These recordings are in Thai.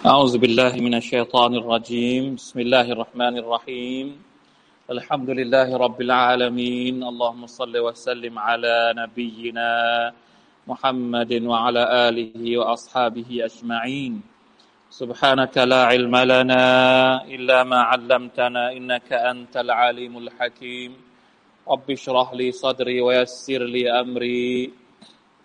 أعوذ بالله من الشيطان الرجيم. بسم الله الرحمن الرحيم. الحمد لله رب العالمين. اللهم صل وسلم على نبينا محمد وعلى آله وأصحابه أجمعين. سبحانك لا علم لنا إلا ما علمتنا إنك أنت العليم الحكيم. رب اشرح لي صدري ويسر لي أمري.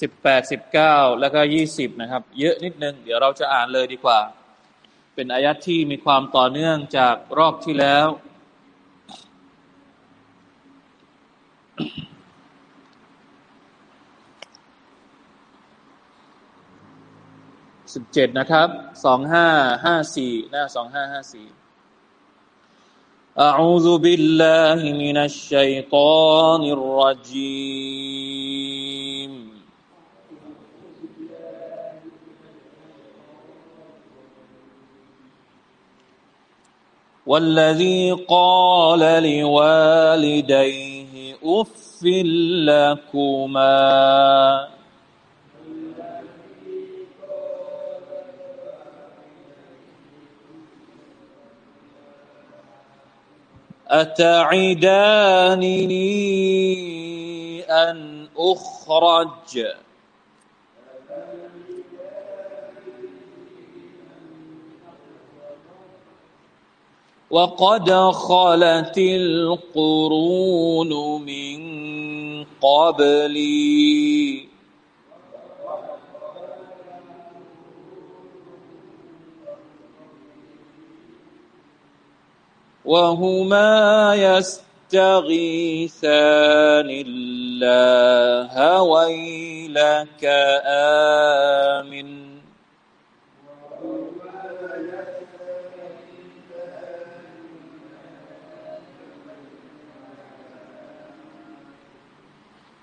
สิบแปดสิบเก้าแล้วก็ยี่สิบนะครับ เยอะนิดนึง เดี๋ยวเราจะอ่านเลยดีกว่า เป็นอายัดที่มีความต่อเนื่องจากรอบที่แล้วสิบเจ็ดนะครับสองห้าห้าสี่หน้าสองห้าห้าสี่ أعوذ بالله من الشيطان الرجيم والذي قال لوالديه اف لكما. أتعدانني أن أخرج؟ وقد خلت القرون من قبلي. وهما يستغيثان الله ويلك آمن.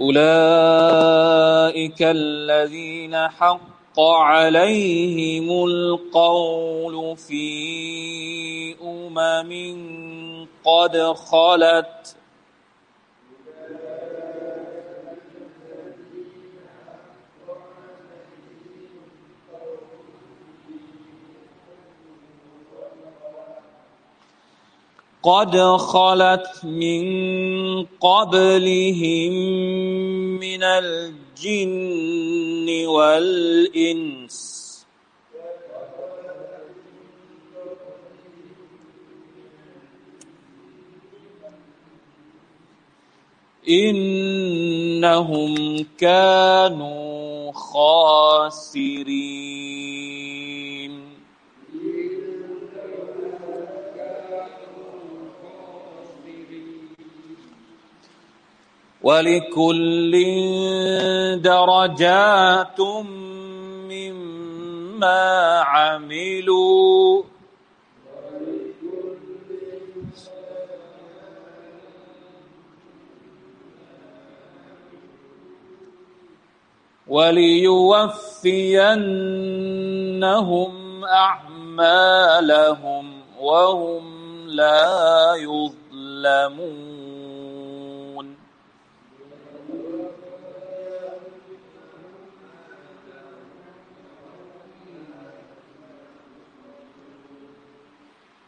أولئك الذين حق عليهم القول في أمم قد خلت قد خلت من قبلهم من الجن والإنس. إنهم كانوا خاسرين. ولكل درجات مما عملوا. وليوفينهم أعمالهم وهم لا يظلمون.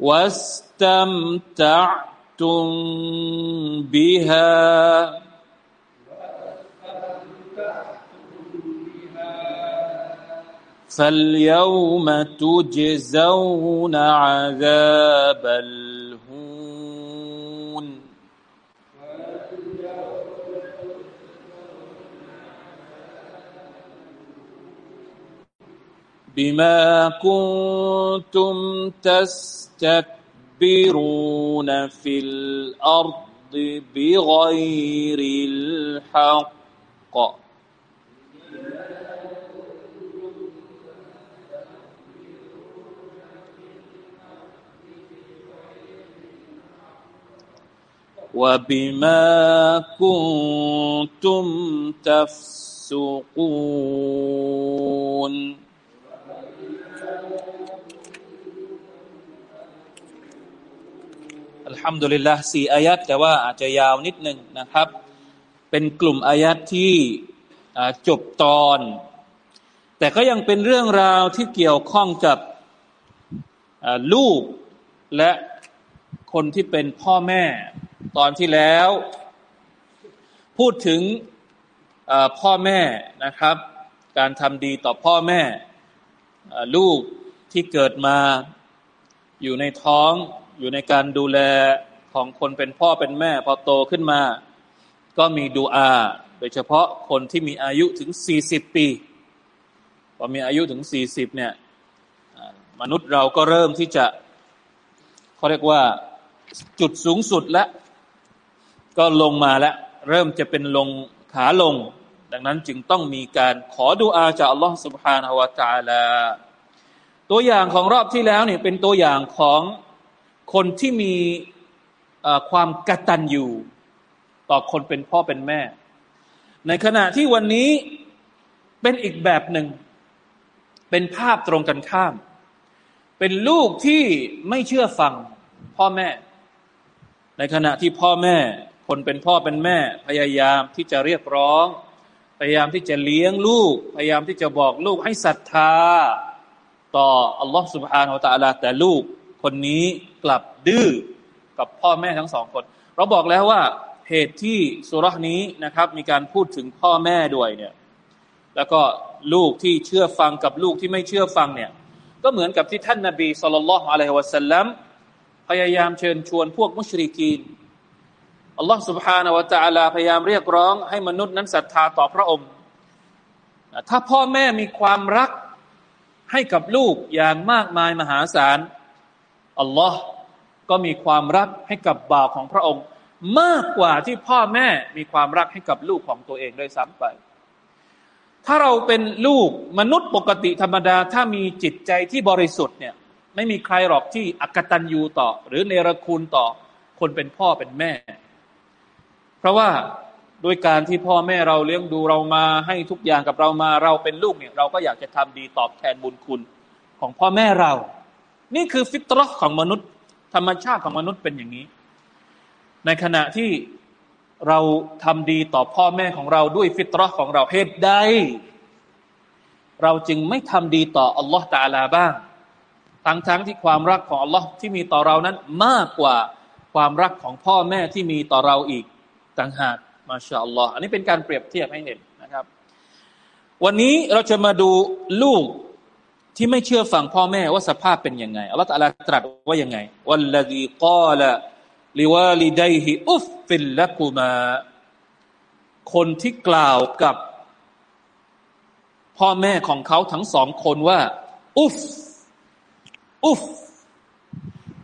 واستمتعتم بها. فاليوم تجزون عذاب بما كنتم تستكبرون في الأرض بغير الحق. وبما كنتم تفسقون. อัลฮัมดุลิลละสี่อายัดแต่ว่าอาจจะยาวนิดหนึ่งนะครับ เป็นกลุ่มอายัดที่จบตอน แต่ก็ยังเป็นเรื่องราวที่เกี่ยวข้องกับลูกและคนที่เป็นพ่อแม่ตอนที่แล้ว พูดถึงพ่อแม่นะครับ การทำดีต่อพ่อแม่ลูกที่เกิดมาอยู่ในท้อง อยู่ในการดูแลของคนเป็นพ่อเป็นแม่ พอโตขึ้นมา ก็มีดูอา โดยเฉพาะคนที่มีอายุถึงสี่สิบปีพอมีอายุถึงสี่สิบเนี่ยมนุษย์เราก็เริ่มที่จะเขาเรียกว่าจุดสูงสุดแล้วก็ลงมาแล้ว เริ่มจะเป็นลงขาลง ดังนั้นจึงต้องมีการขอดูอาจากอัลลอฮฺ سبحانه และ تعالى ตัวอย่างของรอบที่แล้วเนี่ยเป็นตัวอย่างของ คนที่มีความกตัญญูต่อคนเป็นพ่อเป็นแม่ ในขณะที่วันนี้เป็นอีกแบบหนึ่ง เป็นภาพตรงกันข้าม เป็นลูกที่ไม่เชื่อฟังพ่อแม่ ในขณะที่พ่อแม่ คนเป็นพ่อเป็นแม่ พยายามที่จะเรียกร้อง พยายามที่จะเลี้ยงลูก พยายามที่จะบอกลูกให้ศรัทธา ต่ออัลลอฮฺสุบฮานาอัลตะลาแต่ลูก คนนี้กลับดื้อกับพ่อแม่ทั้งสองคน เราบอกแล้วว่าเหตุที่สุรนี้นะครับ มีการพูดถึงพ่อแม่ด้วยเนี่ยแล้วก็ลูกที่เชื่อฟังกับลูกที่ไม่เชื่อฟังเนี่ยก็เหมือนกับที่ท่านนาบีสุลต่านละฮ์อะลัยฮิวะสัลลัมพยายามเชิญชวนพวกมุชริกีนอัลลอฮ์ سبحانه และ تعالى พยายามเรียกร้องให้มนุษย์นั้นศรัทธาต่อพระองค์ ถ้าพ่อแม่มีความรักให้กับลูกอย่างมากมายมหาศาล อัลลอฮ์ก็มีความรักให้กับบ่าวของพระองค์ มากกว่าที่พ่อแม่มีความรักให้กับลูกของตัวเองด้วยซ้ำไป ถ้าเราเป็นลูกมนุษย์ปกติธรรมดา ถ้ามีจิตใจที่บริสุทธิ์เนี่ยไม่มีใครหรอกที่อกตัญญูต่อ หรือเนรคุณต่อคนเป็นพ่อเป็นแม่ เพราะว่าโดยการที่พ่อแม่เราเลี้ยงดูเรามาให้ทุกอย่างกับเรามาเราเป็นลูกเนี่ย เราก็อยากจะทำดีตอบแทนบุญคุณของพ่อแม่เรา นี่คือฟิตรห์ของมนุษย์ ธรรมชาติของมนุษย์เป็นอย่างนี้ ในขณะที่เราทำดีต่อพ่อแม่ของเราด้วยฟิตรห์ของเราเหตุใดเราจึงไม่ทำดีต่ออัลลอฮฺตาลาบ้าง ทั้งทั้งที่ความรักของอัลลอฮ์ที่มีต่อเรานั้นมากกว่าความรักของพ่อแม่ที่มีต่อเราอีกต่างหากมาชาอัลลอฮ์อันนี้เป็นการเปรียบเทียบให้เห็นนะครับ วันนี้เราจะมาดูลูก ที่ไม่เชื่อฟังพ่อแม่ว่าสภาพเป็นยังไงอัลลอฮฺตรัสตรัสว่ายังไงวัลลดีกาลลิวาลิดัยฮิอุฟฟิลละกุมา คนที่กล่าวกับ พ่อแม่ของเขาทั้งสองคนว่า อุฟ อุฟ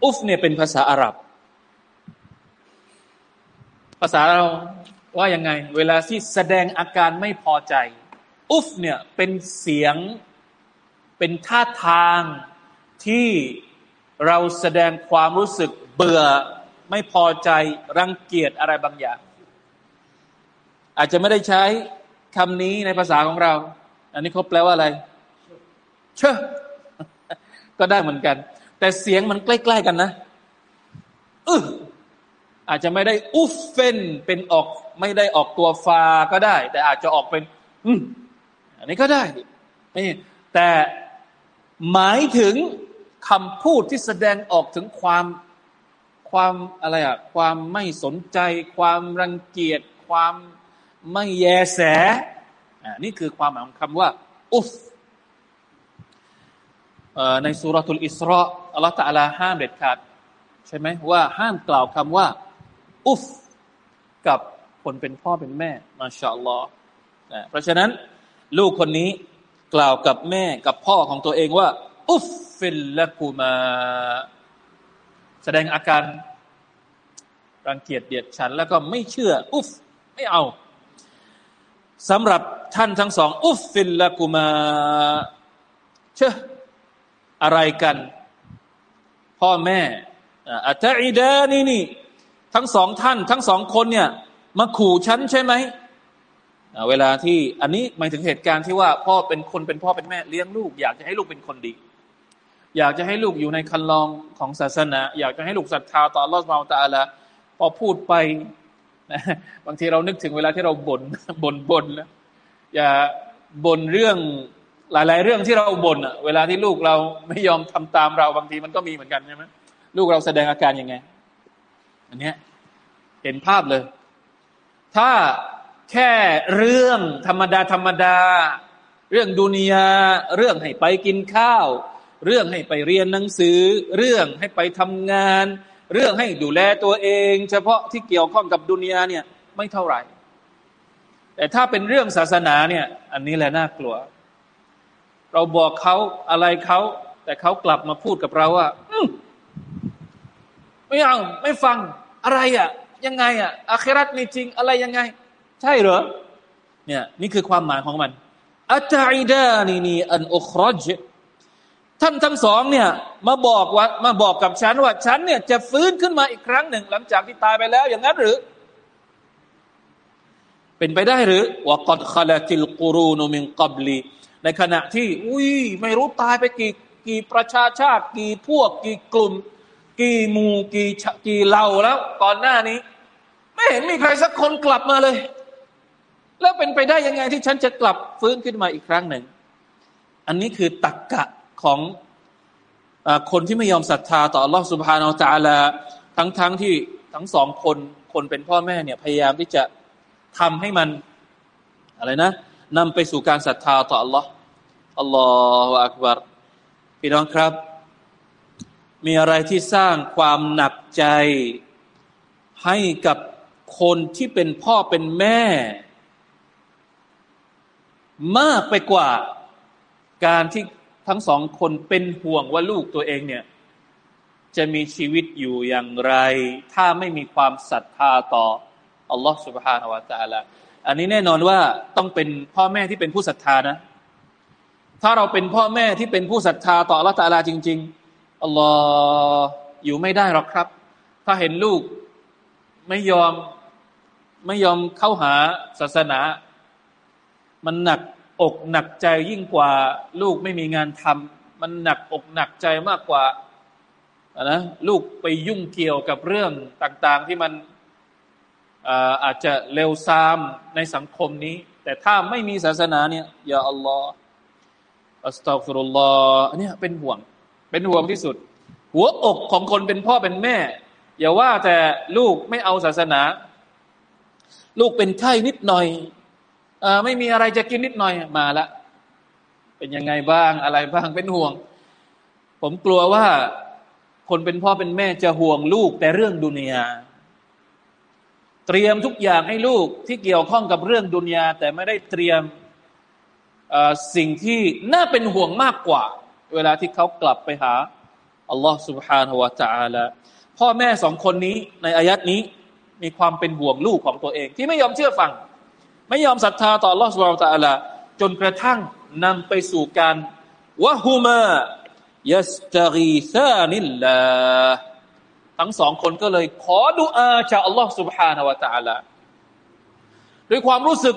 อุฟเนี่ยเป็นภาษาอาหรับ ภาษาเราว่ายังไง เวลาที่แสดงอาการไม่พอใจ อุฟเนี่ยเป็นเสียง เป็นท่าทางที่เราแสดงความรู้สึกเบื่อไม่พอใจรังเกียจอะไรบางอย่าง อาจจะไม่ได้ใช้คำนี้ในภาษาของเรา อันนี้เขาแปลว่าอะไร เชอก็ได้เหมือนกัน แต่เสียงมันใกล้ ๆ กันนะอึอาจจะไม่ได้อุฟเฟนเป็นออกไม่ได้ออกตัวฟาก็ได้ แต่อาจจะออกเป็น อืมอันนี้ก็ได้นี่แต่ หมายถึงคำพูดที่แสดงออกถึงความความอะไรอะความไม่สนใจ ความรังเกียจ ความไม่แยแสอ่านี่คือความหมายของคำว่า อุฟในสุรทูลอิสราอัลลอฮฺตะลาห้ามเด็ดขาดใช่ไหมว่าห้ามกล่าวคำว่า อุฟกับคนเป็นพ่อเป็นแม่มาชาอัลลอฮ์เพราะฉะนั้น ลูกคนนี้ กล่าวกับแม่กับพ่อของตัวเองว่า อุฟฟิลละกูมา แสดงอาการรังเกียจเดียดฉัน แล้วก็ไม่เชื่อ อุฟไม่เอาสำหรับท่านทั้งสอง อุฟฟิลละกูมา เชื่ออะไรกัน พ่อแม่อัตอิดานี่นี่ทั้งสองท่าน ทั้งสองคนเนี่ย มาขู่ฉันใช่ไหม เวลาที่อันนี้หมายถึงเหตุการณ์ที่ว่าพ่อเป็นคนเป็นพ่อเป็นแม่เลี้ยงลูก อยากจะให้ลูกเป็นคนดี อยากจะให้ลูกอยู่ในคันลองของศาสนา อยากจะให้ลูกศรัทธาต่อลอสมาตาละพอพูดไปบางทีเรานึกถึงเวลาที่เราบน่นบ่นบ่นแล้วอย่าบ่นเรื่องหลาย ๆ เรื่องที่เราบ่นอะเวลาที่ลูกเราไม่ยอมทำตามเราบางทีมันก็มีเหมือนกันใช่ไหมลูกเราแสดงอาการยังไง อันนี้เห็นภาพเลย ถ้า แค่เรื่องธรรมดาธรรมดา เรื่องดุนยาเรื่องให้ไปกินข้าว เรื่องให้ไปเรียนหนังสือ เรื่องให้ไปทำงาน เรื่องให้ดูแลตัวเอง เฉพาะที่เกี่ยวข้องกับดุนยาเนี่ยไม่เท่าไหร่ แต่ถ้าเป็นเรื่องศาสนาเนี่ย อันนี้แหละน่ากลัว เราบอกเขาอะไรเขาแต่เขากลับมาพูดกับเราว่าไม่เอาไม่ฟังอะไรอะ่ะ ยังไงอะ่ะอาคราตมีจริงอะไรยังไง ใช่เหรอเนี่ยนี่คือความหมายของมันอัจอิดานีนีอันอุครจท่านทั้งสองเนี่ยมาบอกว่ามาบอกกับฉันว่าฉันเนี่ยจะฟื้นขึ้นมาอีกครั้งหนึ่ง หลังจากที่ตายไปแล้วอย่างนั้นหรือ เป็นไปได้หรือว่ากอดคาลติลกูรูนมิงกับลีในขณะที่ อุ้ยไม่รู้ตายไปกี่กี่ประชาชาติ กี่พวก กี่กลุ่ม กี่หมู่กี่กี่เหล่าแล้ว ก่อนหน้านี้ ไม่เห็นมีใครสักคนกลับมาเลย แล้วเป็นไปได้ยังไงที่ฉันจะกลับฟื้นขึ้นมาอีกครั้งหนึ่ง อันนี้คือตักกะของอคนที่ไม่ยอมศรัทธาต่ออัลลอฮฺสุบฮานาอัลตะลาทั้งๆทที่ทั้งสองคนคนเป็นพ่อแม่เนี่ยพยายามที่จะทำให้มันอะไรนะนำไปสู่การศรัทธาต่ออัลลอฮ์อัลลอฮฺอักบารพี่น้องครับ มีอะไรที่สร้างความหนักใจให้กับคนที่เป็นพ่อเป็นแม่ มากไปกว่าการที่ทั้งสองคนเป็นห่วงว่าลูกตัวเองเนี่ย จะมีชีวิตอยู่อย่างไร ถ้าไม่มีความศรัทธาต่ออัลลอฮฺสุบฮานาวะตาละอันนี้แน่นอนว่าต้องเป็นพ่อแม่ที่เป็นผู้ศรัทธานะ ถ้าเราเป็นพ่อแม่ที่เป็นผู้ศรัทธาต่ออัลลอฮฺตาลาจริง ๆอัลลอฮ์อยู่ไม่ได้หรอกครับ ถ้าเห็นลูกไม่ยอมไม่ยอมเข้าหาศาสนา มันหนักอกหนักใจยิ่งกว่าลูกไม่มีงานทำมันหนักอกหนักใจมากกว่านะลูกไปยุ่งเกี่ยวกับเรื่องต่าง ๆ ที่มันอาจจะเลวซามในสังคมนี้ แต่ถ้าไม่มีศาสนาเนี่ยอย่าอัลลอฮ์อัสตัฟิรุลลอฮ์เนี่ยเป็นห่วง เป็นห่วงที่สุด หัวอกของคนเป็นพ่อเป็นแม่ อย่าว่าแต่ลูกไม่เอาศาสนา ลูกเป็นไข้นิดหน่อย ไม่มีอะไรจะกินนิดหน่อยมาละเป็นยังไงบ้างอะไรบ้างเป็นห่วง ผมกลัวว่าคนเป็นพ่อเป็นแม่จะห่วงลูกแต่เรื่องดุนยาเตรียมทุกอย่างให้ลูกที่เกี่ยวข้องกับเรื่องดุนยาแต่ไม่ได้เตรียมสิ่งที่น่าเป็นห่วงมากกว่า เวลาที่เขากลับไปหาอัลลอฮ์ سبحانه และ تعالى พ่อแม่สองคนนี้ในอายัดนี้มีความเป็นห่วงลูกของตัวเอง ที่ไม่ยอมเชื่อฟัง ไม่ยอมศรัทธาต่อ Allah سبحانه และ تعالى จนกระทั่งนำไปสู่การวะฮุมายัสตกีซานิลลาทั้งสองคนก็เลย ขอดุอาจาก Allah سبحانه และ تعالى ด้วยความรู้สึก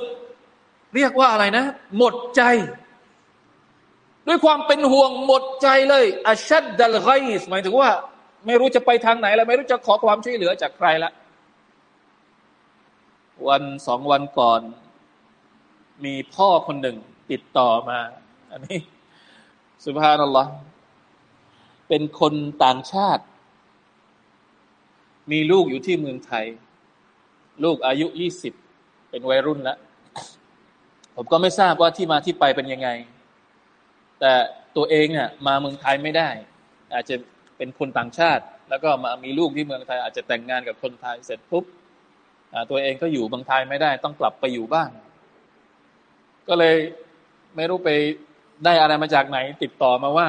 เรียกว่าอะไรนะ หมดใจ ด้วยความเป็นห่วงหมดใจเลยอัชัดดัลไกสหมายถึงว่า ไม่รู้จะไปทางไหนแล้ว ไม่รู้จะขอความช่วยเหลือจากใครละวันสองวันก่อน มีพ่อคนหนึ่งติดต่อมา อันนี้ สุภาพนัลลอฮ์เป็นคนต่างชาติ มีลูกอยู่ที่เมืองไทย ลูกอายุยี่สิบเป็นวัยรุ่นแล้ว ผมก็ไม่ทราบว่าที่มาที่ไปเป็นยังไง แต่ตัวเองเนี่ยมาเมืองไทยไม่ได้ อาจจะเป็นคนต่างชาติ แล้วก็มามีลูกที่เมืองไทย อาจจะแต่งงานกับคนไทยเสร็จปุ๊บตัวเองก็อยู่เมืองไทยไม่ได้ ต้องกลับไปอยู่บ้าน ก็เลยไม่รู้ไปได้อะไรมาจากไหน ติดต่อมาว่า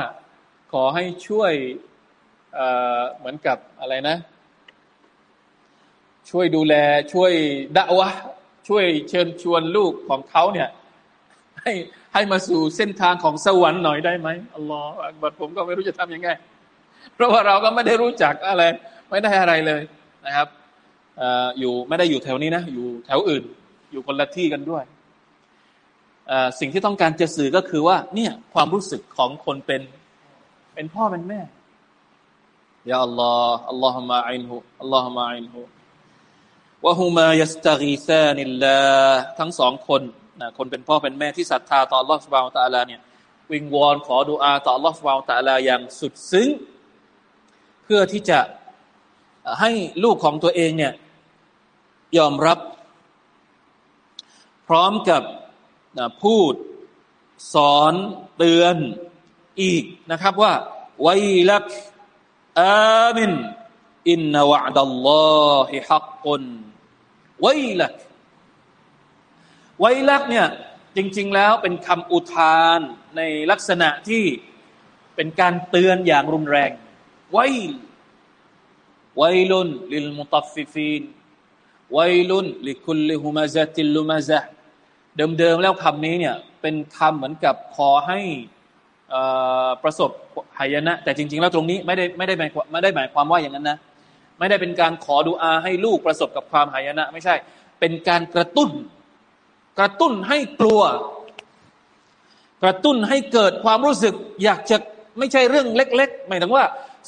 ขอให้ช่วยเหมือนกับอะไรนะ ช่วยดูแลช่วยดะวะช่วยเชิญชวนลูกของเขาเนี่ย ให้ให้มาสู่เส้นทางของสวรรค์หน่อยได้ไหมอัลลอฮฺบัดผมก็ไม่รู้จะทำยังไง เพราะว่าเราก็ไม่ได้รู้จักอะไร ไม่ได้อะไรเลยนะครับอยู่ไม่ได้อยู่แถวนี้นะ อยู่แถวอื่น อยู่คนละที่กันด้วย สิ่งที่ต้องการจะสื่อก็คือว่า เนี่ยความรู้สึกของคนเป็นเป็นพ่อเป็นแม่ยาอัลลอฮ์อัลลอฮ์มาอินหูอัลลอฮ์มาอินหูวะฮูมายัสตารีซานิลลาทั้งสองคนนะคนเป็นพ่อเป็นแม่ที่ศรัทธาต่อลอสวา Subhanahu เนี่ยวิงวอนขอดุอาต่อลอสวา Subhanahu อย่างสุดซึ้ง เพื่อที่จะให้ลูกของตัวเองเนี่ยยอมรับ พร้อมกับ พูดสอนเตือนอีกนะครับว่าوَيْلَكَ آمِنْ إِنَّ وَعْدَ اللَّهِ حَقٌّ وَيْلَكَ وَيْلَكَ เนี่ยจริง ๆ แล้วเป็นคำอุทานในลักษณะที่เป็นการเตือนอย่างรุนแรงوَيْ وَيْلٌ لِّلْمُطَفِّفِينَไวลุนลิคุลลิฮุมาซะติลลุมาซะ เดิมๆแล้วคำนี้เนี่ยเป็นคำเหมือนกับขอให้ประสบหายนะ แต่จริง ๆ แล้วตรงนี้ไม่ได้ไม่ได้หมายไม่ได้หมายความว่าอย่างนั้นนะไม่ได้เป็นการขอดุอาให้ลูกประสบกับความหายนะ ไม่ใช่ เป็นการกระตุ้น กระตุ้นให้กลัว กระตุ้นให้เกิดความรู้สึก อยากจะไม่ใช่เรื่องเล็ก ๆ หมายถึงว่า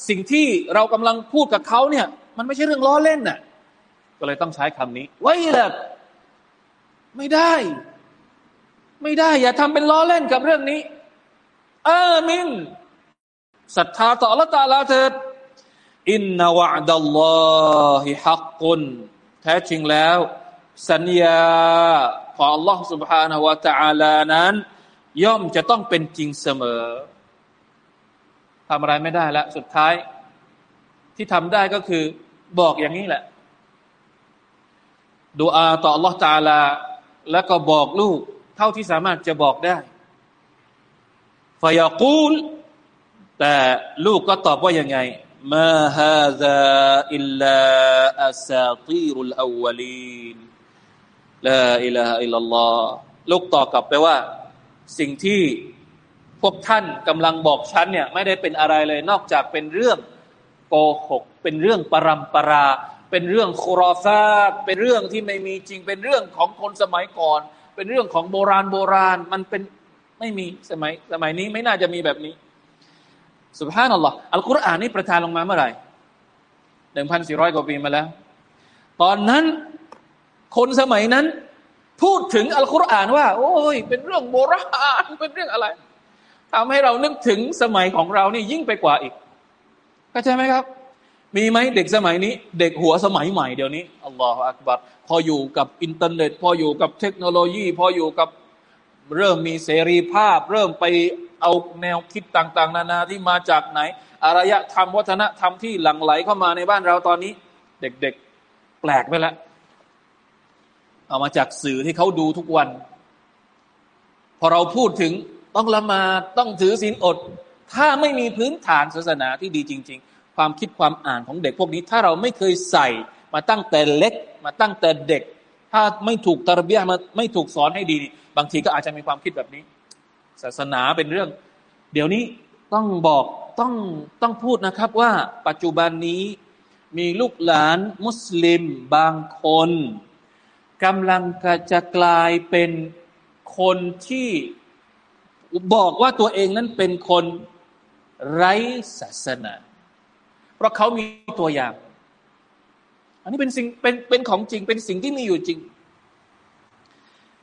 สิ่งที่เรากำลังพูดกับเขาเนี่ย มันไม่ใช่เรื่องล้อเล่นน่ะก็เลยต้องใช้คำนี้ไว้ละไม่ได้ ไม่ได้ อย่าทำเป็นล้อเล่นกับเรื่องนี้อามินศรัทธาต่อละตาลาเถิดอินนวะดัลลอฮิฮักกุนแท้จริงแล้ว สัญญาของ Allah سبحانه และ تعالى นั้น ย่อมจะต้องเป็นจริงเสมอทำอะไรไม่ได้แล้วสุดท้าย ที่ทำได้ก็คือ บอกอย่างนี้แหละดูอาต่อ Allah ตาลาแล้วก็บอกลูก เ ท่าที่สามารถจะบอกได้ฟยากูลแต่ลูกก็ตอบว่ายังไงมาฮาซาอิลลาอัซาตีรุลอาวลีนลาอิลาอิลลัลลอฮ์ลูกตอบกลับไปว่า สิ่งที่พวกท่านกำลังบอกฉันเนี่ย ไม่ได้เป็นอะไรเลย นอกจากเป็นเรื่องโกหก เป็นเรื่องปรำปรา เป็นเรื่องโครอซาเป็นเรื่องที่ไม่มีจริง เป็นเรื่องของคนสมัยก่อน เป็นเรื่องของโบราณโบราณมันเป็นไม่มีสมัยสมัยนี้ไม่น่าจะมีแบบนี้สุบฮานัลลอฮ์อัลกุรอานนี่ประทานลงมาเมื่อไหร่หนึ่งพันสี่ร้อยกว่าปีมาแล้ว ตอนนั้นคนสมัยนั้น พูดถึงอัลกุรอานว่า โอ้ย เป็นเรื่องโบราณเป็นเรื่องอะไรทำให้เรานึกถึงสมัยของเรานี่ยิ่งไปกว่าอีกเข้าใจไหมครับ มีไหมเด็กสมัยนี้ เด็กหัวสมัยใหม่เดี๋ยวนี้الله أكبرพออยู่กับอินเทอร์เน็ต พออยู่กับเทคโนโลยี พออยู่กับเริ่มมีเสรีภาพ เริ่มไปเอาแนวคิดต่าง ๆ นานาที่มาจากไหน อารยธรรมวัฒนธรรมที่หลั่งไหลเข้ามาในบ้านเราตอนนี้ เด็กๆแปลกไปแล้วเอามาจากสื่อที่เขาดูทุกวัน พอเราพูดถึงต้องละมาต้องถือศีลอด ถ้าไม่มีพื้นฐานศาสนาที่ดีจริงๆ ความคิดความอ่านของเด็กพวกนี้ ถ้าเราไม่เคยใส่มาตั้งแต่เล็ก มาตั้งแต่เด็ก ถ้าไม่ถูกตระเบียมาไม่ถูกสอนให้ดี บางทีก็อาจจะมีความคิดแบบนี้ ศาสนาเป็นเรื่อง เดี๋ยวนี้ต้องบอกต้องต้องพูดนะครับว่าปัจจุบันนี้มีลูกหลานมุสลิมบางคนกำลังจะกลายเป็นคนที่บอกว่าตัวเองนั้นเป็นคนไร้ศาสนา ราะเขามีตัวอย่าง อันนี้เป็นสิ่งเป็นเป็นของจริง เป็นสิ่งที่มีอยู่จริง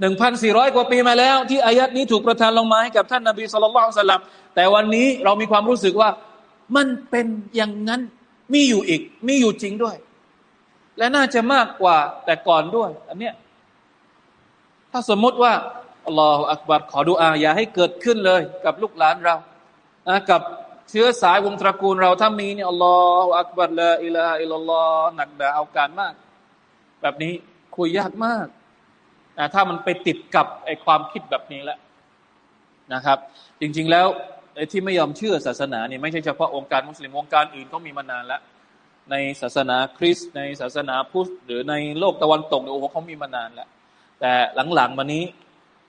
หนึ่งพันสี่ร้อยกว่าปีมาแล้ว ที่อายัดนี้ถูกประทานลงมาให้กับท่านนาบีสุลต่านสลับแต่วันนี้เรามีความรู้สึกว่ามันเป็นอย่างนั้นมีอยู่อีก มีอยู่จริงด้วย และน่าจะมากกว่าแต่ก่อนด้วย อันเนี้ยถ้าสมมติว่าอัลลอฮฺอักบัรขอดูอาอย่าให้เกิดขึ้นเลย กับลูกหลานเรานะกับ เชื้อสายวงตระกูลเราถ้ามีเนี่ยอัลลอฮฺอักบัรละอิลาอิลลอฮหนักด่าเอาการมาก แบบนี้คุยยากมากนะถ้ามันไปติดกับไอความคิดแบบนี้แล้วนะครับ จริง ๆแล้วไอ้ที่ไม่ยอมเชื่อศาสนาเนี่ยไม่ใช่เฉพาะองค์การมุสลิมองค์การอื่นก็มีมานานแล้ว ในศาสนาคริสต์ในศาสนาพุทธหรือในโลกตะวันตกเนี่ยโอ้โหเขามีมานานแล้ว แต่หลังๆมานี้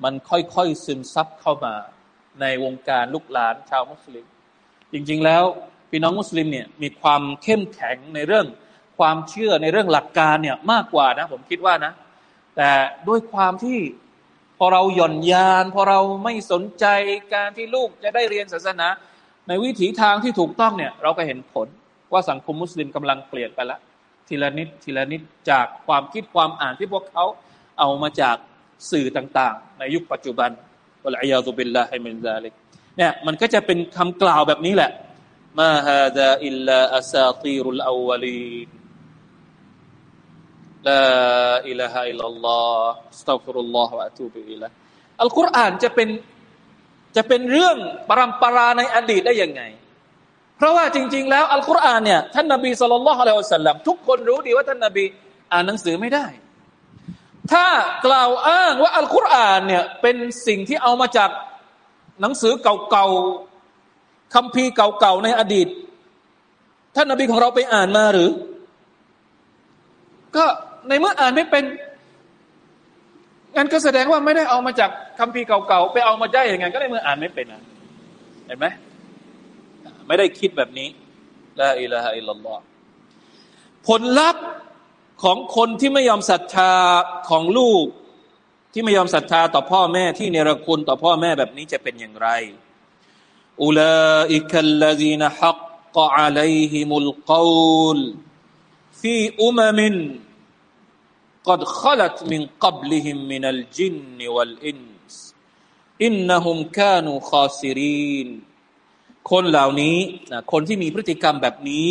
มันค่อยๆซึมซับเข้ามาในวงการลูกหลานชาวมุสลิม จริง ๆ แล้วพี่น้องมุสลิมเนี่ยมีความเข้มแข็งในเรื่องความเชื่อในเรื่องหลักการเนี่ยมากกว่านะผมคิดว่านะ แต่ด้วยความที่พอเราหย่อนยาน พอเราไม่สนใจการที่ลูกจะได้เรียนศาสนา ในวิถีทางที่ถูกต้องเนี่ย เราก็เห็นผลว่าสังคมมุสลิมกำลังเปลี่ยนไปแล้วทีละนิดทีละนิดจากความคิดความอ่านที่พวกเขาเอามาจากสื่อต่าง ๆ ในยุคปัจจุบันวะลัยยาตุบิลลาฮิมินซาลิก เนี่ยมันก็จะเป็นคำกล่าวแบบนี้แหละما هذا إلا أساطير الأولين لا إله إلا الله أستغفر الله وأتوب إليهอัลกุรอานจะเป็นจะเป็นเรื่องปรำปราในอดีตได้ยังไง เพราะว่าจริง ๆ แล้วอัลกุรอานเนี่ยท่านนบีصلى الله عليه وسلمทุกคนรู้ดีว่าท่านนบีอ่านหนังสือไม่ได้ ถ้ากล่าวอ้างว่าอัลกุรอานเนี่ยเป็นสิ่งที่เอามาจาก หนังสือเก่าๆคัมภีร์เก่าๆในอดีต ท่านนบีของเราไปอ่านมาหรือ ก็ในเมื่ออ่านไม่เป็นงั้นก็แสดงว่าไม่ได้เอามาจากคัมภีร์เก่าๆไปเอามาได้อย่างไงก็ในเมื่ออ่านไม่เป็นนะเห็นไหมไม่ได้คิดแบบนี้ละอิละฮะอิลลัลอฮผลลัพธ์ของคนที่ไม่ยอมศรัทธาของลูก ที่ไม่ยอมศรัทธาต่อพ่อแม่ที่เนรคุณต่อพ่อแม่แบบนี้จะเป็นอย่างไรอุลาอิคัลลดีนฮักกะอะลัยฮิมุลกอูลฟีอุมมิน قد خلت من قبلهم من الجن والإنس إنهم كانوا خاسرين คนเหล่านี้นะคนที่มีพฤติกรรมแบบนี้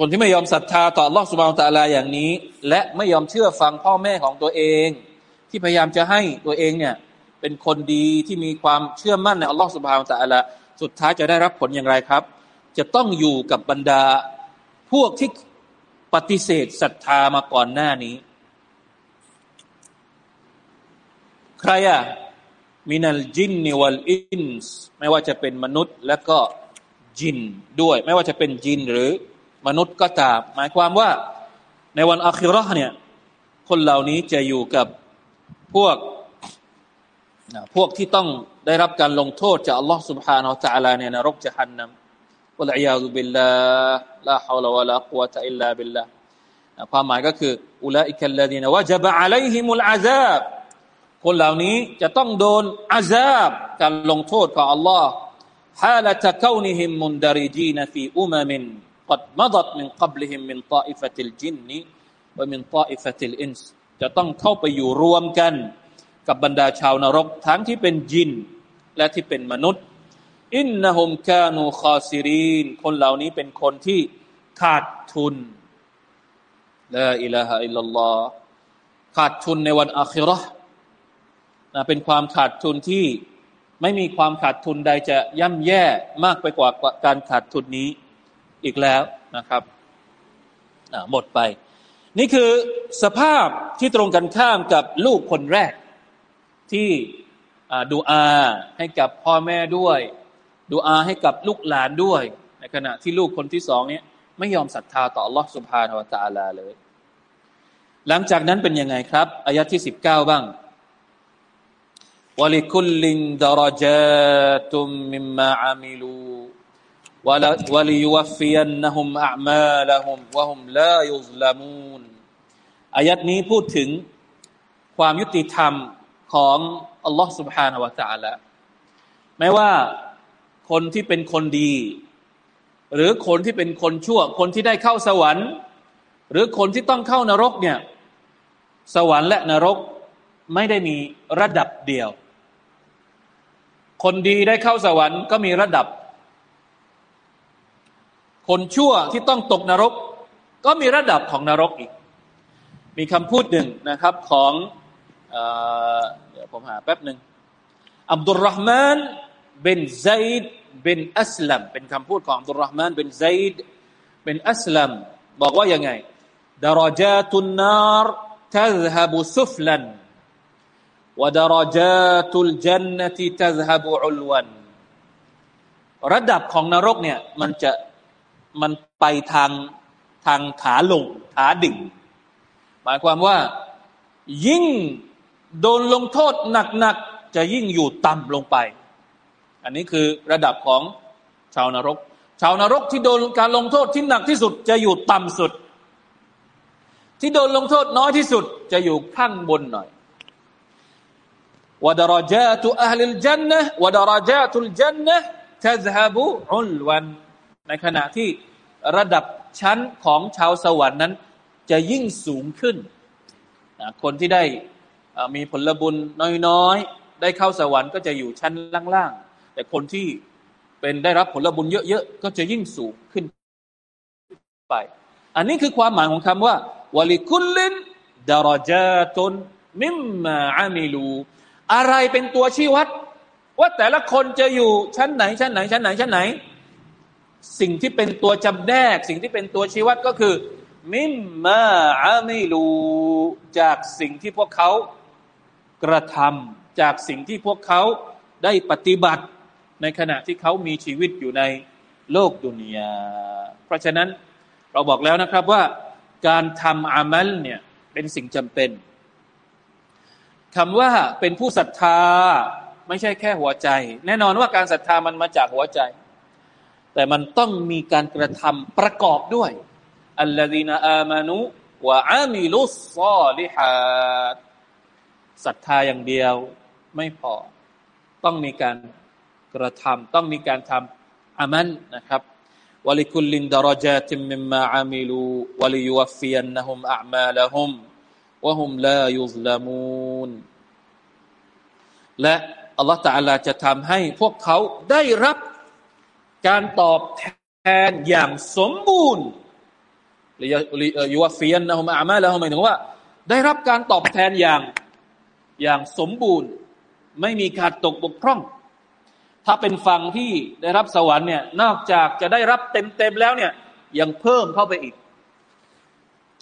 คนที่ไม่ยอมศรัทธาต่อโลกสุบานตะลาอย่างนี้ และไม่ยอมเชื่อฟังพ่อแม่ของตัวเอง ที่พยายามจะให้ตัวเองเนี่ยเป็นคนดีที่มีความเชื่อมั่นในอัลลอฮฺสุบฮานตะลาสุดท้ายจะได้รับผลอย่างไรครับ จะต้องอยู่กับบรรดาพวกที่ปฏิเสธศรัทธามาก่อนหน้านี้ ใครอะมินัลจินนิวัลอินส์ไม่ว่าจะเป็นมนุษย์และก็จินด้วย ไม่ว่าจะเป็นจินหรือ มนุษย์ก็ตามหมายความว่าในวันอัคิรอห์เนี่ยคนเหล่านี้จะอยู่กับพวกพวกที่ต้องได้รับการลงโทษจากอัลลอฮ์ سبحانه และ تعالى ในนรกจะหันนำวะลัยยาซุบิลลาลาฮาวลาวะลากุวะตะอิลลาบิลลาความหมายก็คืออุลาอิกัลลดีนวะจะบะอะลัยฮิมุลอาซาบคนเหล่านี้จะต้องโดนอาซาบการลงโทษของ Allah حالة كونهم مندرجين في أمم قد مضت من قبلهم من طائفة الجن ومن طائفة الإنس จะต้องเข้าไปอยู่รวมกัน กับบรรดาชาวนรก ทั้งที่เป็นจินและที่เป็นมนุษย์อินนะฮุมกานูคอซิรีน คนเหล่านี้เป็นคนที่ขาดทุนละอิลาฮะอิลลัลลอฮ์ขาดทุนในวันอาคิรอนะเป็นความขาดทุนที่ไม่มีความขาดทุนใดจะย่ำแย่มากไปกว่าการขาดทุนนี้ อีกแล้วนะครับหมดไป นี่คือสภาพที่ตรงกันข้ามกับลูกคนแรก ที่ดูอาให้กับพ่อแม่ด้วยดูอาให้กับลูกหลานด้วย ในขณะที่ลูกคนที่สองเนี้ยไม่ยอมศรัทธาต่อ Allah سبحانه และ تعالى เลย หลังจากนั้นเป็นยังไงครับอายะที่สิบเก้าบ้างวลิคุลลินดารจาตุมมิมมาอามิลู วลิยุวฟิยันนะฮุมอามาลฮุมวะฮุมลายุซลามูนอายัดนี้พูดถึง ความยุติธรรมของอัลลอฮ์ سبحانه และ تعالى แม้ว่าคนที่เป็นคนดี หรือคนที่เป็นคนชั่ว คนที่ได้เข้าสวรรค์ หรือคนที่ต้องเข้านรกเนี่ย สวรรค์และนรกไม่ได้มีระดับเดียว คนดีได้เข้าสวรรค์ก็มีระดับ คนชั่วที่ต้องตกนรก ก็มีระดับของนรกอีก มีคำพูดหนึ่งนะครับของเดี๋ยวผมหาแป๊บหนึ่งอับดุลรห์มานเป็นไซด์เป็นอัสลัมเป็นคำพูดของอับดุลรห์มานเป็นไซด์เป็นอัสลัมบอกว่ายังไงดารจาตุนนาร تذهب سفلا ودرجات الجنة تذهب علوا ระดับของนรกเนี่ยมันจะ มันไปทางทางขาลงขาดิ่ง หมายความว่ายิ่งโดนลงโทษหนักๆ จะยิ่งอยู่ต่ำลงไป อันนี้คือระดับของชาวนรก ชาวนรกที่โดนการลงโทษที่หนักที่สุดจะอยู่ต่ำสุด ที่โดนลงโทษน้อยที่สุดจะอยู่ข้างบนหน่อยวดารจาตุอัลลจันนะวดารจาตุลจันนะทซฮบุอุลวันในขณะที่ ระดับชั้นของชาวสวรรค์นั้น จะยิ่งสูงขึ้น คนที่ได้มีผลบุญน้อยๆ ได้เข้าสวรรค์ก็จะอยู่ชั้นล่างๆ แต่คนที่เป็นได้รับผลบุญเยอะๆ ก็จะยิ่งสูงขึ้นไป อันนี้คือความหมายของคำว่าวลิคุลลินดารจาตุนมิมมาอามิลู อะไรเป็นตัวชี้วัด ว่าแต่ละคนจะอยู่ชั้นไหนชั้นไหนชั้นไหนชั้นไหน สิ่งที่เป็นตัวจำแนก สิ่งที่เป็นตัวชี้วัดก็คือ มิมมาอามิลูจากสิ่งที่พวกเขากระทำจากสิ่งที่พวกเขาได้ปฏิบัติในขณะที่เขามีชีวิตอยู่ในโลกดุนยาเพราะฉะนั้นเราบอกแล้วนะครับว่าการทำอามัลเนี่ยเป็นสิ่งจำเป็นคำว่าเป็นผู้ศรัทธาไม่ใช่แค่หัวใจ แน่นอนว่าการศรัทธามันมาจากหัวใจ แต่มันต้องมีการกระทำประกอบด้วยอัลลอฮีนาอามานุวะอามิลุสซาลิฮัดศรัทธาอย่างเดียวไม่พอ ต้องมีการกระทำต้องมีการทำอามันนะครับวลิคุลินดารจาติมมิมมาอามิลูวลิยุวฟิยันนะฮุมอามาละฮุมวะฮุมลายุซลามูนและอัลลอฮฺตะอาลาจะทำให้พวกเขาได้รับ การตอบแทนอย่างสมบูรณ์ยูวฟิยันนะฮุมอามาลฮุมหมายถึงว่า ได้รับการตอบแทนอย่างอย่างสมบูรณ์ ไม่มีขาดตกบกพร่อง ถ้าเป็นฝั่งที่ได้รับสวรรค์เนี่ยนอกจากจะได้รับเต็มๆแล้วเนี่ยยังเพิ่มเข้าไปอีก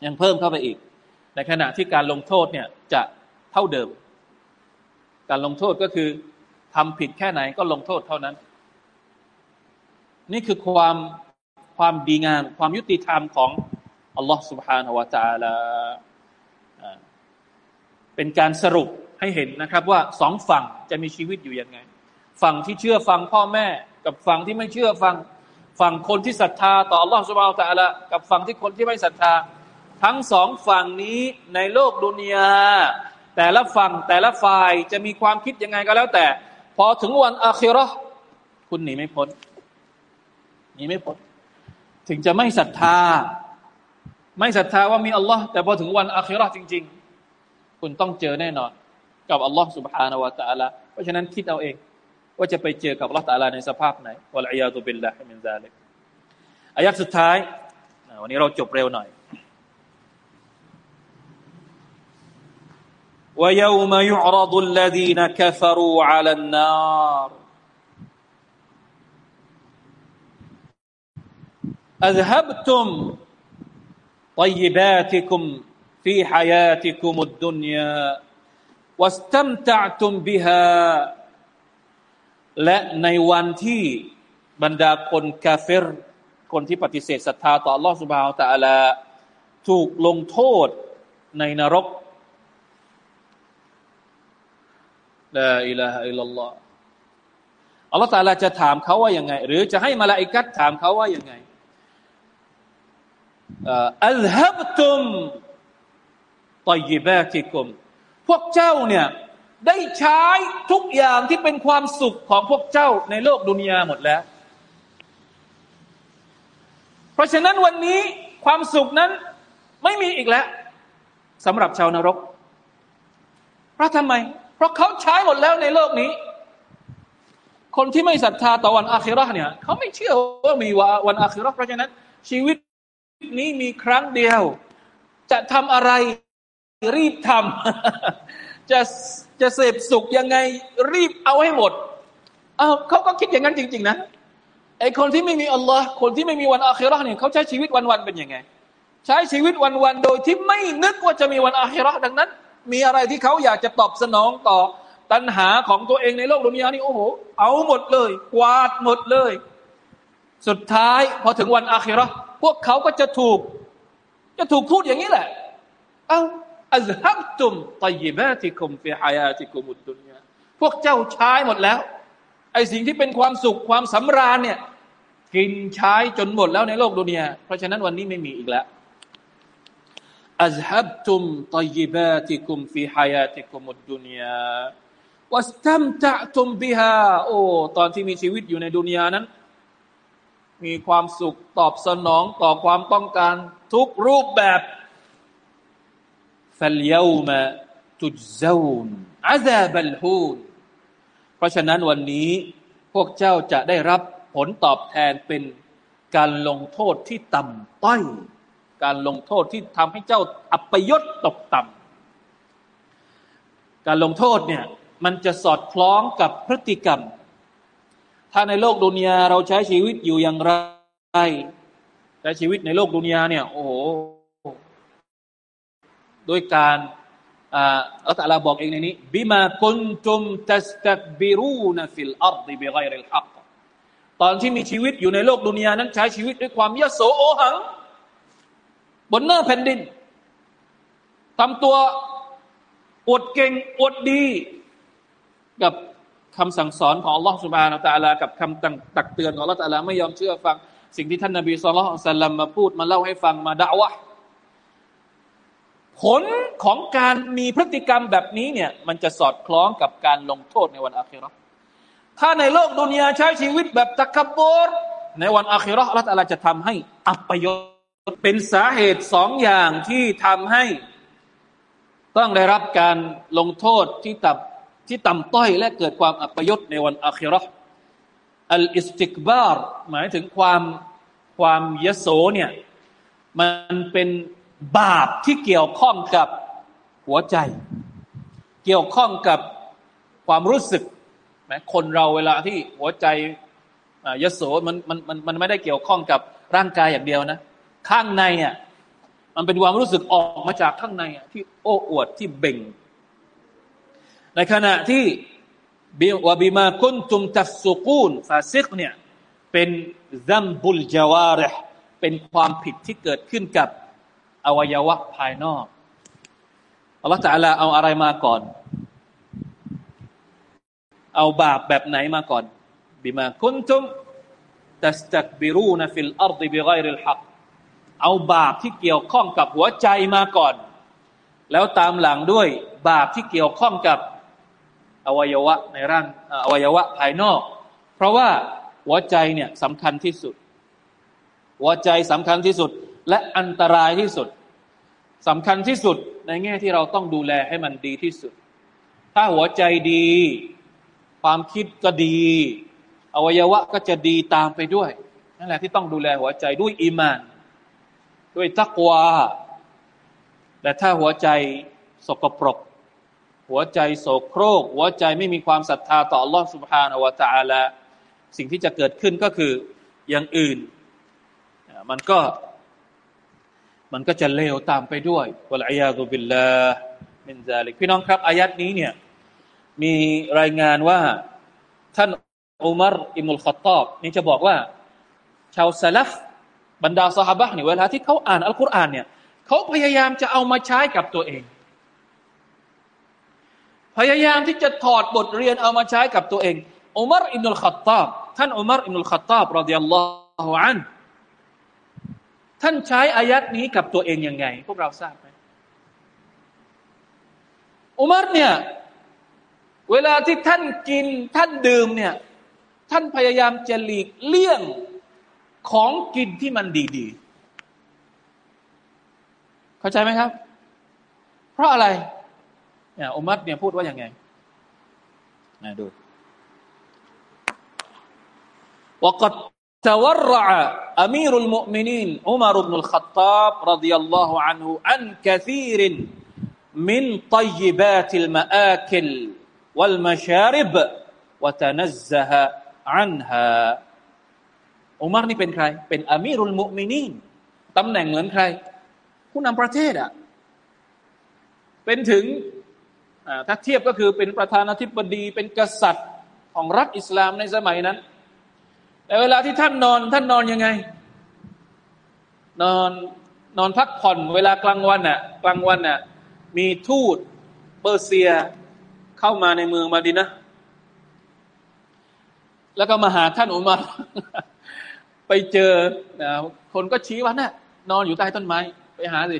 ยังเพิ่มเข้าไปอีก ในขณะที่การลงโทษเนี่ยจะเท่าเดิม การลงโทษก็คือทำผิดแค่ไหนก็ลงโทษเท่านั้น นี่คือความความดีงามความยุติธรรมของอัลลอฮ์ سبحانه และ تعالى เป็นการสรุปให้เห็นนะครับว่าสองฝั่งจะมีชีวิตอยู่ยังไง ฝั่งที่เชื่อฟังพ่อแม่ กับฝั่งที่ไม่เชื่อฟัง ฝั่งคนที่ศรัทธาต่ออัลลอฮฺสุบานตะละกับฝั่งที่คนที่ไม่ศรัทธา ทั้งสองฝั่งนี้ในโลกดุนยา แต่ละฝั่งแต่ละฝ่ายจะมีความคิดยังไงก็แล้ว แต่ พอถึงวันอาคิรอคุณหนีไม่พ้น หนีไม่พ้นถึงจะไม่ศรัทธา ไม่ศรัทธาว่ามีอัลลอฮ์แต่พอถึงวันอาคิรอจริง ๆ คุณต้องเจอแน่นอนกับอัลลอฮ์ سبحانه และ تعالى เพราะฉะนั้นคิดเอาเอง ว่าจะไปเจอกับอัลลอฮ์ تعالى ในสภาพไหนวะลัยยาตุบิลลาฮิมินซาลิกอายักสุดท้ายวันนี้เราจบเร็วหน่อย ويوم يعرض الذين كفروا على النار أذهبتم طيباتكم في حياتكم الدنيا วัสตัมตะตุมบิฮาและในวันที่บรรดาคนกาเฟร คนที่ปฏิเสธศรัทธาต่อ Allah سبحانه และ تعالى ถูกลงโทษในนรกลาอิลาฮะอิลลัลลอฮ์อัลลอฮฺตาลาจะถามเขาว่ายังไง หรือจะให้มาลาอิกัดถามเขาว่ายังไง อัลฮับตุมตยิบาติกุม พวกเจ้าเนี่ยได้ใช้ทุกอย่างที่เป็นความสุขของพวกเจ้าในโลกดุนยาหมดแล้ว เพราะฉะนั้นวันนี้ความสุขนั้นไม่มีอีกแล้วสำหรับชาวนรก เพราะทำไม เพราะเขาใช้หมดแล้วในโลกนี้ คนที่ไม่ศรัทธาต่อวันอาคิรอเนี่ยเขาไม่เชื่อว่ามีวันอาคิรอเพราะฉะนั้น ชีวิต นี้มีครั้งเดียว จะทำอะไรรีบทำจะจะเสพสุขยังไงรีบเอาให้หมดเอาเขาก็คิดอย่างนั้นจริง ๆ นะไอคนที่ไม่มีอัลลอฮ์คนที่ไม่มีวันอาคิรอเนี่ยเขาใช้ชีวิตวันๆเป็นยังไง ใช้ชีวิตวันๆโดยที่ไม่นึกว่าจะมีวันอาคิรอดังนั้น มีอะไรที่เขาอยากจะตอบสนองต่อตัณหาของตัวเองในโลกดุนยานี่โอ้โห เอาหมดเลย กวาดหมดเลย สุดท้ายพอถึงวันอาคิรอพวกเขาก็จะถูก จะถูกพูดอย่างนี้แหละ เอาอัลฮับตุมตยิบาติคุมฟิฮายาติคุมุดดุนยาพวกเจ้าใช้หมดแล้ว ไอสิ่งที่เป็นความสุขความสำราญเนี่ย กินใช้จนหมดแล้วในโลกดุนยาเพราะฉะนั้นวันนี้ไม่มีอีกแล้วอัลฮับตุมตยิบาติคุมฟิฮายาติคุมุดดุนยาวัสตัมตะตุมบิฮาโอ้ตอนที่มีชีวิตอยู่ในดุนยานั้น มีความสุขตอบสนองต่อความต้องการทุกรูปแบบฟัลยามาตุจซาวนอาซาบัลฮูนเพราะฉะนั้นวันนี้พวกเจ้าจะได้รับผลตอบแทนเป็นการลงโทษที่ต่ำต้อย การลงโทษที่ทำให้เจ้าอัปยศตกต่ำการลงโทษเนี่ยมันจะสอดคล้องกับพฤติกรรม ถ้าในโลกدنياเราใช้ชีวิตอยู่อย่างไรใช้ชีวิตในโลกدنياเนี่ยโอ้โหด้วยการอัลลอฮฺบอกเองในนี้بما كنتم تستكبرون في الأرض بغير الحقตอนที่มีชีวิตอยู่ในโลกدنياนั้นใช้ชีวิตด้วยความยโสโอหัง บนหน้าแผ่นดินทำตัวอวดเก่งอวดดี กับ คำสั่งสอนของอัลลอฮฺสุบานาตะลากับคำตักเตือนของอัลลอฮฺตะลาไม่ยอมเชื่อฟัง สิ่งที่ท่านนบีสุลต่านมาพูดมาเล่าให้ฟังมาด่าวะผลของการมีพฤติกรรมแบบนี้เนี่ย มันจะสอดคล้องกับการลงโทษในวันอาคิรอถ้าในโลกดุนยาใช้ชีวิตแบบตะกบรในวันอาคิรออัลลอฮฺจะทำให้อัปยศเป็นสาเหตุสองอย่างที่ทำให้ ต้องได้รับการลงโทษที่ต่ำ ที่ต่ำต้อยและเกิดความอัปยศในวันอาคิรออัลอิสติกบาร์หมายถึงความความยโสเนี่ยมันเป็นบาปที่เกี่ยวข้องกับหัวใจ เกี่ยวข้องกับความรู้สึกแม้คนเราเวลาที่หัวใจยโสมันมันมันมันไม่ได้เกี่ยวข้องกับร่างกายอย่างเดียวนะ ข้างในอะมันเป็นความรู้สึกออกมาจากข้างในอะที่โอ้อวดที่เบ่ง ในขณะที่บิวบิมาคุนตุมตัสุกูนฟาซิกเนี่ยเป็นซัมบุลจาวาร์เป็นความผิดที่เกิดขึ้นกับอวัยวะภายนอกอัลลอฮฺจะลาเอาอะไรมาก่อน เอาบาปแบบไหนมาก่อนبما كنتم تستكبرون في الأرض بغير الحقเอาบาปที่เกี่ยวข้องกับหัวใจมาก่อน แล้วตามหลังด้วยบาปที่เกี่ยวข้องกับ อวัยวะในร่างอวัยวะภายนอก เพราะว่าหัวใจเนี่ยสำคัญที่สุด หัวใจสำคัญที่สุด และอันตรายที่สุดสำคัญที่สุดในแง่ที่เราต้องดูแลให้มันดีที่สุด ถ้าหัวใจดี ความคิดก็ดี อวัยวะก็จะดีตามไปด้วย นั่นแหละที่ต้องดูแลหัวใจด้วยอีมาน ด้วยตักวาแต่ถ้าหัวใจสกปรก หัวใจโศกโครก หัวใจไม่มีความศรัทธาต่อลอสุบฮานอวตาละสิ่งที่จะเกิดขึ้นก็คืออย่างอื่น มันก็มันก็จะเลวตามไปด้วยวะลัยยาตุบิลลามินซาลิกพี่น้องครับอายัดนี้เนี่ยมีรายงานว่าท่านอุมารอิมุลขอตอบนี่จะบอกว่า ชาวซาลฟบรรดาสหบะเนี่ยเวลาที่เขาอ่านอัลกุรอานเนี่ยเขาพยายามจะเอามาใช้กับตัวเอง พยายามที่จะถอดบทเรียนเอามาใช้กับตัวเองอุมารอิมุลขัตอบท่านอุมารอิมุลขัตอบรดิยัลลอฮุอันท่านใช้อายัดนี้กับตัวเองยังไง พวกเราทราบไหมอุมัรเนี่ยเวลาที่ท่านกินท่านดื่มเนี่ย ท่านพยายามจะหลีกเลี่ยงของกินที่มันดีๆ เข้าใจไหมครับ เพราะอะไรเอุมัรเนี่ยพูดว่าอย่างไงนะดู وقد تورع أمير المؤمنين عمر بن الخطاب رضي الله عنه عن كثير من طيبات المآكل والمشارب وتنزه عنها อุมารนี่เป็นใคร เป็นอามีรุลมุมินีนตำแหน่งเหมือนใคร ผู้นำประเทศอ่ะ เป็นถึง ถ้าเทียบก็คือเป็นประธานาธิบดีเป็นกษัตริย์ของรัฐอิสลามในสมัยนั้น แต่เวลาที่ท่านนอนท่านนอนยังไง นอนนอนพักผ่อนเวลากลางวันอะกลางวันอะมีทูตเปอร์เซียเข้ามาในเมืองมาดินะ แล้วก็มาหาท่านอุมารไปเจอคนก็ชี้ว่าน่ะนอนอยู่ใต้ต้นไม้ ไปหาสิ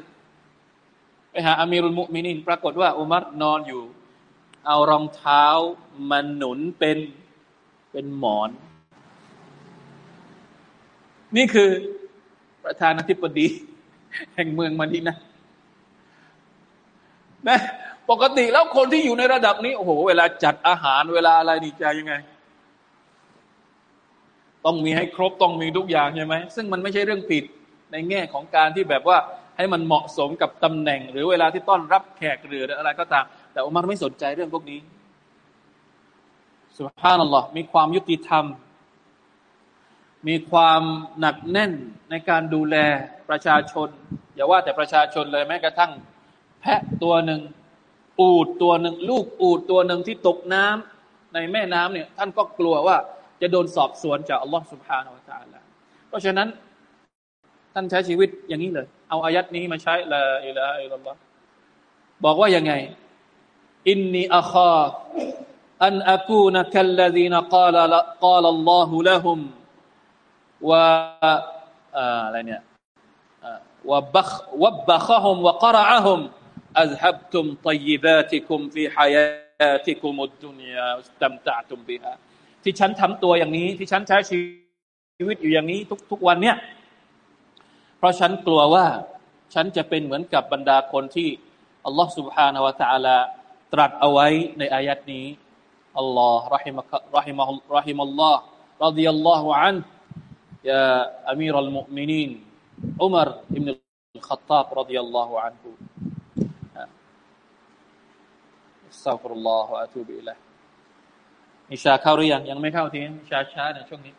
หาอามีรุลมุมินิน ปรากฏว่าอุมัรนอนอยู่ เอารองเท้ามันหนุนเป็นเป็นหมอน นี่คือประธานาธิบดี แห่งเมืองมาดีนะนะปกติแล้วคนที่อยู่ในระดับนี้ โอ้โห เวลาจัดอาหารเวลาอะไรนี่จะยังไง ต้องมีให้ครบต้องมีทุกอย่างใช่ไหม ซึ่งมันไม่ใช่เรื่องผิดในแง่ของการที่แบบว่า ให้มันเหมาะสมกับตำแหน่ง หรือเวลาที่ต้อนรับแขกหรืออะไรก็ตาม แต่อุมารไม่สนใจเรื่องพวกนี้สุภาพนัลลหฮ์มีความยุติธรรม มีความหนักแน่นในการดูแลประชาชน อย่าว่าแต่ประชาชนเลยแม้กระทั่ง แพะตัวหนึ่ง อูดตัวหนึ่ง ลูกอูดตัวหนึ่งที่ตกน้ำในแม่น้ำเนี่ยท่านก็กลัวว่าจะโดนสอบสวนจากอัลลอฮ์สุบฮานาอัลลอฮ์เพราะฉะนั้น ท่านใช้ชีวิตอย่างนี้เลย เอาอายัดนี้มาใช้ละอิละอิลลอฮ์บอกว่ายังไง อินนีอัคาอันอากูนคัลลดีนกาลกาลอัลลอฮุละฮุมว่าอะไรเนี่ยว่าบักวบะขะฮุมวะกระอะฮุม أذهبتم طيباتكم في حياتكم الدنيا واستمتعتم بها ที่ฉันทำตัวอย่างนี้ ที่ฉันใช้ชีวิตอยู่อย่างนี้ ทุกทุกวันเนี่ย เพราะฉันกลัวว่า ฉันจะเป็นเหมือนกับบรรดาคนที่อัลลอฮฺ سبحانه และ تعالى ตรัสเอาไว้ในอายัดนี้อัลลอฮ์รหิมะรหิมะรหิมอัลลอฮ์รดิยัลลอฮุอันยาอามีรัลมุมินีนอุมารอิบนุลขัตตาบรดิยัลลอฮุอันฮุอัสซาฟุรุลลอฮฺอะตูบิอิลัยอิชาเข้าหรือยังยังไม่เข้าทีชาช้าในช่วงนี้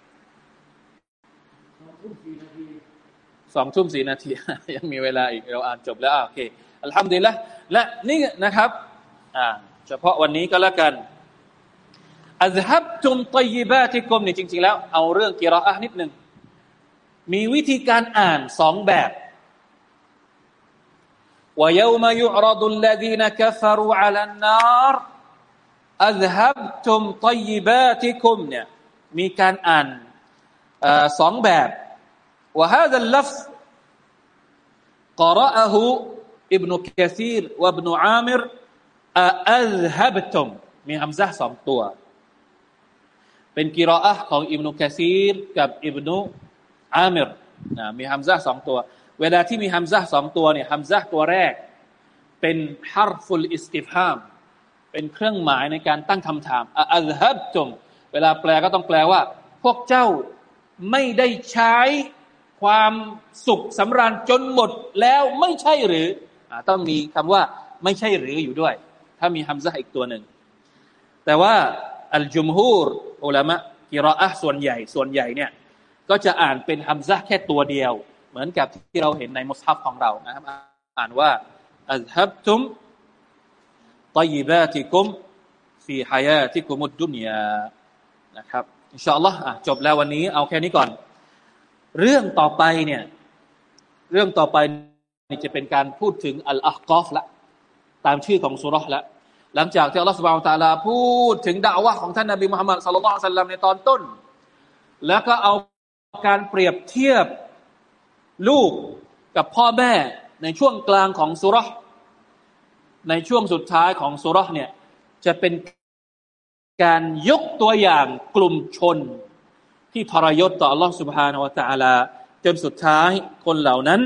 สองทุ่มสี่นาทียังมีเวลาอีกเราอ่านจบแล้วโอเคอัลฮัมดุลิลละและนี่นะครับอ่าเฉพาะวันนี้ก็แล้วกันอัลฮับจุมตยิบาติกมนี่จริงๆแล้วเอาเรื่องกิรออะนิดหนึ่งมีวิธีการอ่านสองแบบ ويوم يعرض الذين كفروا على النار อัลฮับตุมตยิบาติคุมเนี่ยมีการอ่านสองแบบ ว่า هذا اللفظ قرأه ابن كثير وابن عامر أذهبتم มีฮัมซะสองตัว เป็นกิรออะของอิบนุกะซีรกับอิบนุอามิรนะมีฮัมซะสองตัว เวลาที่มีฮัมซะสองตัวเนี่ยฮัมซะตัวแรก เป็นฮารฟุลอิสติฟฮามเป็นเครื่องหมายในการตั้งคำถามอัลฮับจมเวลาแปลก็ต้องแปลว่า พวกเจ้าไม่ได้ใช้ ความสุขสำราญจนหมดแล้วไม่ใช่หรืออต้องมีคำว่าไม่ใช่หรืออยู่ด้วย ถ้ามีฮัมซะอีกตัวหนึ่ง แต่ว่าอัลจุมฮูรอุลามะกิรออะส่วนใหญ่ส่วนใหญ่เนี่ยก็จะอ่านเป็นฮัมซะแค่ตัวเดียว เหมือนกับที่เราเห็นในมุสฮับของเรานะครับ อ่านว่าอัลฮับตุมตยิบาติกุมฟีฮายาติกุมุดดุนยานะครับ อินชาอัลลอฮ์จบแล้ววันนี้เอาแค่นี้ก่อน เรื่องต่อไปเนี่ย เรื่องต่อไปนี่จะเป็นการพูดถึงอัลอาฮกอฟละ ตามชื่อของสุรษละ หลังจากที่อัลลอฮฺสุบานตะลาพูดถึงด่าวะของท่านนบีมุฮัมมัดสุลลัลสัลลัมในตอนต้น แล้วก็เอาการเปรียบเทียบลูกกับพ่อแม่ในช่วงกลางของสุรษในช่วงสุดท้ายของสุรษเนี่ยจะเป็นการยกตัวอย่างกลุ่มชน ที่ทรยศต่อ Allah سبحانه และ تعالى จนสุดท้ายคนเหล่านั้น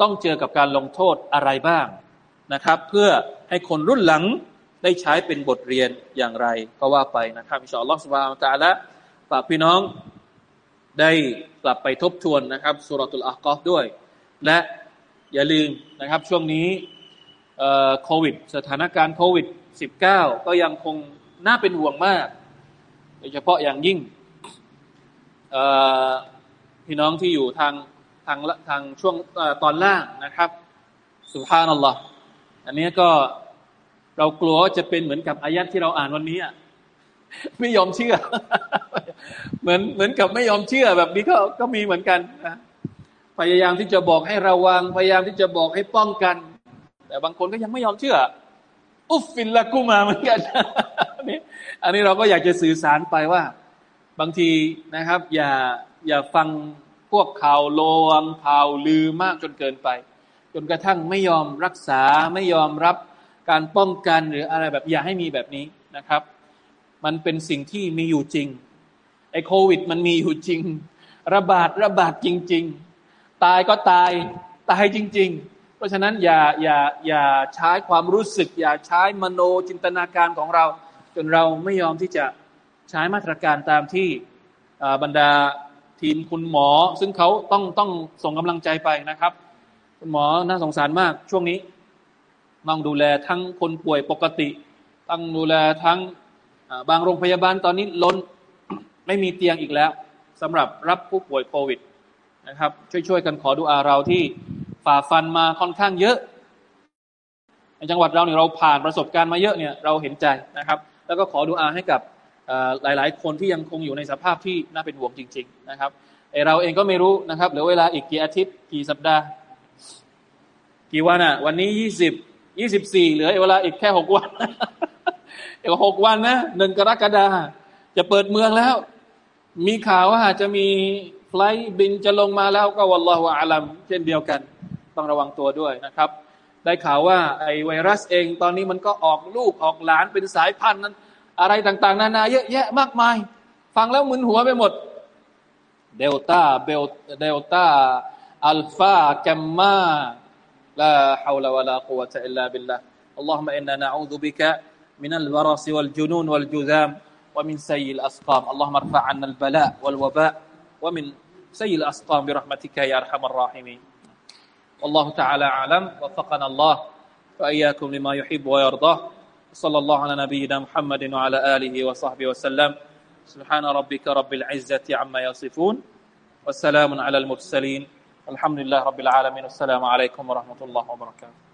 ต้องเจอกับการลงโทษอะไรบ้างนะครับ เพื่อให้คนรุ่นหลังได้ใช้เป็นบทเรียนอย่างไร ก็ว่าไปนะครับอินชาอัลลอฮฺสุบฮานะตะละฝากพี่น้องได้กลับไปทบทวนนะครับสุรตุลอาฮกอฟด้วย และอย่าลืมนะครับช่วงนี้โควิด สถานการณ์โควิด -19 ก็ยังคงน่าเป็นห่วงมาก โดยเฉพาะอย่างยิ่ง พี่น้องที่อยู่ทางทางทางช่วงตอนล่างนะครับสุภาพนัลลอฮ์อันนี้ก็เรากลัวจะเป็นเหมือนกับอายัดที่เราอ่านวันนี้ไม่ยอมเชื่อ เหมือนเหมือนกับไม่ยอมเชื่อแบบนี้ก็ก็มีเหมือนกันนะพยายามที่จะบอกให้ระวัง พยายามที่จะบอกให้ป้องกัน แต่บางคนก็ยังไม่ยอมเชื่อ อุฟฟินละกูมาเหมือนกันอันนี้ อันนี้เราก็อยากจะสื่อสารไปว่า บางทีนะครับ อย่าอย่าฟังพวกข่าวลวงข่าวลือมากจนเกินไป จนกระทั่งไม่ยอมรักษาไม่ยอมรับการป้องกันหรืออะไรแบบอย่าให้มีแบบนี้นะครับ มันเป็นสิ่งที่มีอยู่จริงไอ้โควิด มันมีอยู่จริง ระบาดระบาดจริง ๆ ตายก็ตายตายจริง ๆ เพราะฉะนั้นอย่าอย่าอย่าใช้ความรู้สึก อย่าใช้มโนจินตนาการของเรา จนเราไม่ยอมที่จะ ใช้มาตรการตามที่บรรดาทีมคุณหมอ ซึ่งเขาต้องต้องส่งกำลังใจไปนะครับ คุณหมอน่าสงสารมากช่วงนี้ต้องดูแลทั้งคนป่วยปกติ ต้องดูแลทั้งบางโรงพยาบาลตอนนี้ล้นไม่มีเตียงอีกแล้วสำหรับรับผู้ป่วยโควิดนะครับช่วยๆกันขอดูอาเราที่ฝ่าฟันมาค่อนข้างเยอะในจังหวัดเราเนี่ยเราผ่านประสบการณ์มาเยอะเนี่ยเราเห็นใจนะครับ แล้วก็ขอดูอาให้กับ หลายๆ คนที่ยังคงอยู่ในสภาพที่น่าเป็นห่วงจริง ๆ นะครับเราเองก็ไม่รู้นะครับเหลือเวลาอีกกี่อาทิตย์กี่สัปดาห์ กี่วันอะ วันนี้ยี่สิบยี่สิบสี่เหลือเวลาอีกแค่หกวันอีกหกวันนะหนึ่งกรกฎาจะเปิดเมืองแล้ว มีข่าวว่าจะมี flight บินจะลงมาแล้วก็والله أعلمเช่นเดียวกัน ต้องระวังตัวด้วยนะครับ ได้ข่าวว่าไอไวรัสเองตอนนี้มันก็ออกลูกออกหลานเป็นสายพันธุ์นั้น อะไรต่างๆ นานาเยอะแยะมากมาย ฟังแล้วมึนหัวไปหมดเดลต้าเบลเดลต้าอัลฟาแกมมา لا حول ولا قوة إلا بالله اللهم إنا نعوذ بك من البرص والجنون والجذام ومن سيء الأسقام اللهم ارفع عنا البلاء والوباء ومن سيء الأسقام برحمتك يا أرحم الراحمين والله تعالى أعلم وفقنا الله وإياكم لما يحب ويرضاه صلى الله على نبينا محمد وعلى آله وصحبه وسلم. سبحان ربك رب العزة عما يصفون والسلام على المرسلين. الحمد لله رب العالمين. والسلام عليكم ورحمة الله وبركاته.